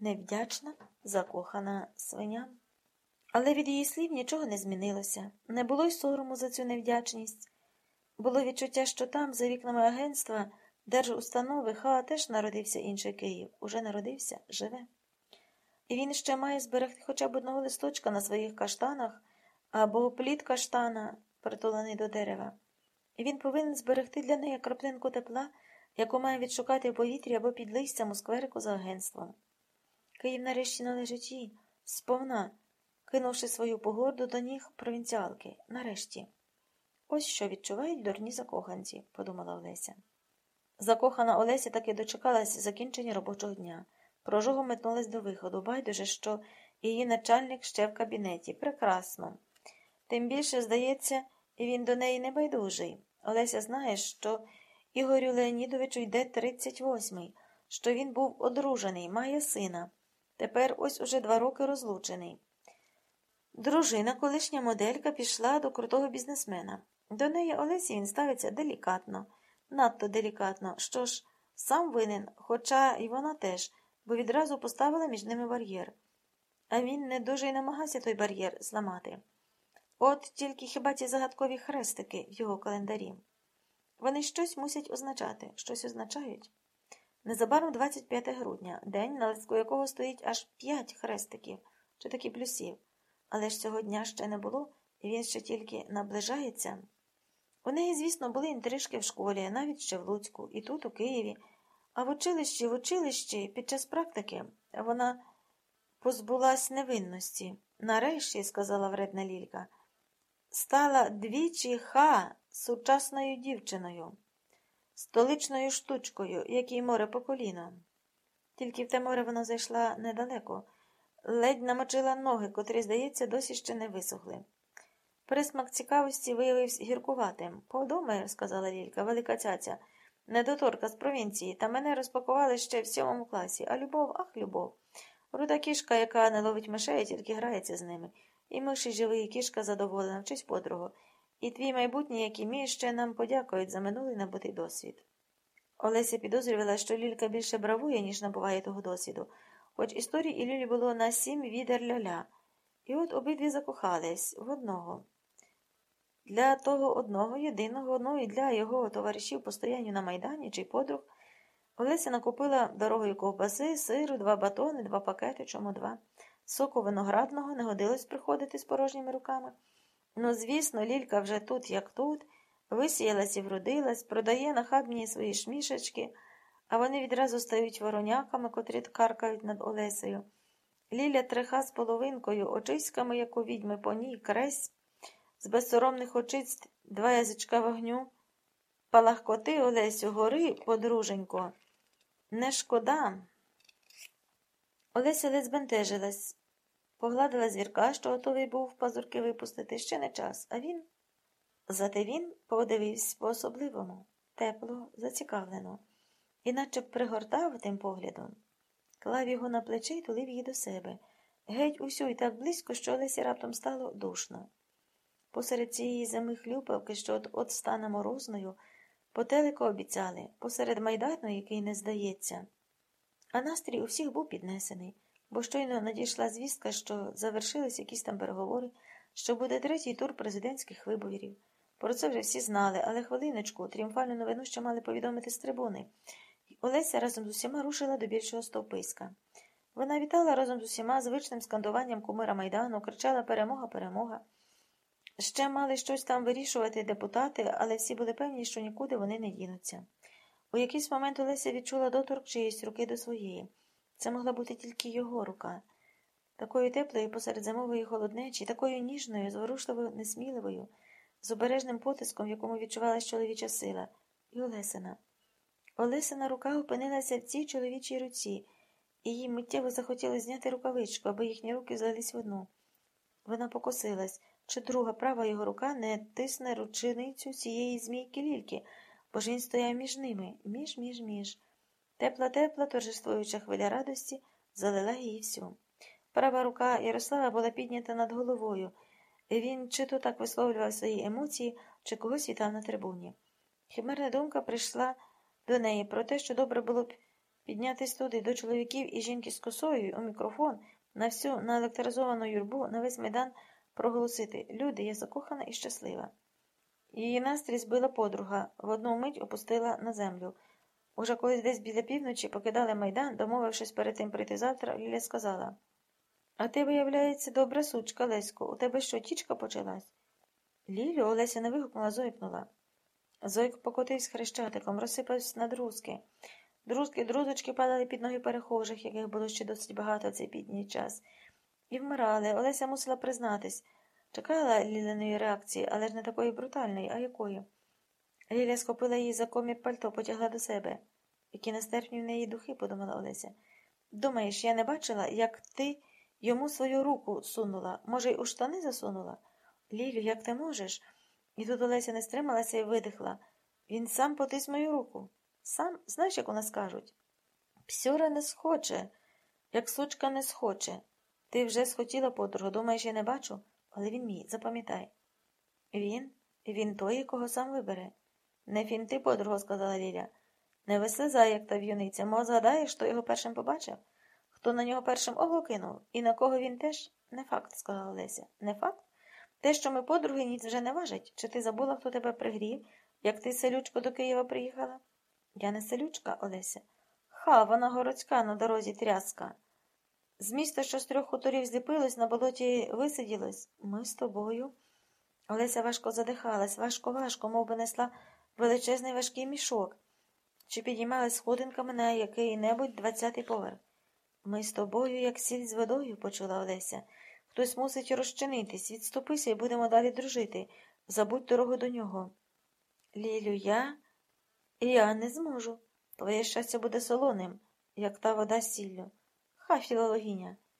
невдячна, закохана свиня. Але від її слів нічого не змінилося. Не було й сорому за цю невдячність. Було відчуття, що там, за вікнами агентства, держустанови, ха теж народився інший Київ. Уже народився, живе. І він ще має зберегти хоча б одного листочка на своїх каштанах або плід каштана, притулений до дерева. І він повинен зберегти для неї краплинку тепла, яку має відшукати в повітрі або під листям у скверику за агентством. Київ нарешті належить їй, сповна, кинувши свою погорду до ніг провінціалки. Нарешті. Ось що відчувають дурні закоханці, подумала Олеся. Закохана Олеся таки дочекалась закінчення робочого дня. Прожогом метнулась до виходу. Байдуже, що її начальник ще в кабінеті. Прекрасно. Тим більше, здається, він до неї не байдужий. Олеся знає, що Ігорю Леонідовичу йде 38-й, що він був одружений, має сина. Тепер ось уже два роки розлучений. Дружина, колишня моделька, пішла до крутого бізнесмена. До неї Олесі він ставиться делікатно, надто делікатно. Що ж, сам винен, хоча і вона теж, бо відразу поставила між ними бар'єр. А він не дуже й намагався той бар'єр зламати. От тільки хіба ті загадкові хрестики в його календарі. Вони щось мусять означати, щось означають. Незабаром 25 грудня, день, на листку якого стоїть аж п'ять хрестиків чи таки плюсів. Але ж цього дня ще не було, і він ще тільки наближається. У неї, звісно, були інтрижки в школі, навіть ще в Луцьку, і тут, у Києві, а в училищі, в училищі, під час практики, вона позбулась невинності. Нарешті, сказала вредна Лілька, стала двічі ха сучасною дівчиною, столичною штучкою, якій море по коліно. Тільки в те море вона зайшла недалеко, ледь намочила ноги, котрі, здається, досі ще не висохли. Присмак цікавості виявився гіркуватим. Подумай, сказала Лілька, велика цяця, недоторка з провінції, та мене розпакували ще в сьомому класі. А любов, ах, любов. Руда кішка, яка не ловить мишей, тільки грається з ними. І миші живий, і кішка задоволена, вчись подругу. І твій майбутній, як і мій, ще нам подякують за минулий набутий досвід. Олеся підозрювала, що Лілька більше бравує, ніж набуває того досвіду, хоч історій і Лілі було на сім відер ляля. І от обидві закохались в одного. Для того одного, єдиного, ну і для його товаришів по стоянню на майдані чи подруг, Олеся накупила дорогою ковбаси, сиру, два батони, два пакети, чому два. Соку виноградного не годилось приходити з порожніми руками. Ну, звісно, Лілька вже тут, як тут, висіялась і вродилась, продає нахабні свої шмішечки, а вони відразу стають вороняками, котрі каркають над Олесею. Ліля триха з половинкою, очиськами, як у відьми, по ній, кресь, з безсоромних очиць два язичка вогню. Палахкоти, Олесю, гори, подруженько. Не шкода. Олеся ледь збентежилась, погладила звірка, що готовий був пазурки випустити ще не час, а він. Зате він подивився по особливому, тепло, зацікавлено, іначе пригортав тим поглядом, клав його на плече і тулив її до себе, геть усю і так близько, що Олесі раптом стало душно. Посеред цієї зими хлюпавки, що от от стане морозною, потелико обіцяли, посеред майдану, який не здається. А настрій у всіх був піднесений, бо щойно надійшла звістка, що завершились якісь там переговори, що буде третій тур президентських виборів. Про це вже всі знали, але хвилиночку тріумфальну новину ще мали повідомити з трибуни. Олеся разом з усіма рушила до більшого стовписка. Вона вітала разом з усіма звичним скандуванням кумира Майдану, кричала Перемога, перемога. Ще мали щось там вирішувати депутати, але всі були певні, що нікуди вони не дінуться. У якийсь момент Олеся відчула доторк чиїсь руки до своєї. Це могла бути тільки його рука, такою теплою посеред зимової холоднечі, такою ніжною, зворушливою, несміливою, з обережним потиском, в якому відчувалась чоловіча сила, і Олесина. Олесина рука опинилася в цій чоловічій руці, і їй миттєво захотілося зняти рукавичку, аби їхні руки злились в одну. Вона покосилась, чи друга права його рука не тисне ручиницю цієї змійки лільки, бо ж він стояв між ними, між, між, між. Тепла, тепла, торжествуюча хвиля радості залила її всю. Права рука Ярослава була піднята над головою. Він чи то так висловлював свої емоції, чи когось вітав на трибуні. Химерна думка прийшла до неї про те, що добре було б піднятись туди до чоловіків і жінки з косою у мікрофон на всю наелектризовану юрбу на весь майдан проголосити Люди, я закохана і щаслива. Її настрій збила подруга, в одну мить опустила на землю. Уже колись десь біля півночі покидали майдан, домовившись перед тим прийти завтра, Ліля сказала А ти, виявляється, добра сучка, Лесько, у тебе що, тічка почалась? Лілю Олеся не вигукнула, зойкнула. Зойк покотився хрещатиком, розсипався на друзки. Друзки, друзочки падали під ноги перехожих, яких було ще досить багато в цей підній час, і вмирали. Олеся мусила признатись. Чекала Лілиної реакції, але ж не такої брутальної, а якої. Ліля схопила її за комір пальто, потягла до себе. Які нестерпні в неї духи, подумала Олеся. Думаєш, я не бачила, як ти йому свою руку сунула, може, й у штани засунула? Лілю, як ти можеш? І тут Олеся не стрималася і видихла. Він сам потис мою руку. Сам, знаєш, як у нас кажуть? Псюра не схоче, як сучка не схоче. Ти вже схотіла подругу, думаєш, я не бачу, але він мій, запам'ятай. Він, він той, кого сам вибере. Не фінти, подруга, сказала Ліля. Не вислизай, як та в'юниця, мов згадаєш, хто його першим побачив? Хто на нього першим око кинув, і на кого він теж? Не факт, сказала Леся. Не факт? Те, що ми подруги, ніц вже не важить. Чи ти забула, хто тебе пригрів, як ти селючко до Києва приїхала? Я не селючка, Олеся. Ха, вона городська на дорозі тряска. З міста, що з трьох хуторів зліпилось, на болоті висиділось. Ми з тобою. Олеся важко задихалась, важко, важко, мов би несла величезний важкий мішок, чи підіймалась сходинками на який-небудь двадцятий поверх. Ми з тобою, як сіль з водою, почула Олеся. Хтось мусить розчинитись, відступися і будемо далі дружити. Забудь дорогу до нього. Лілю, я я не зможу. Твоє щастя буде солоним, як та вода сіллю. Ха, філологиня.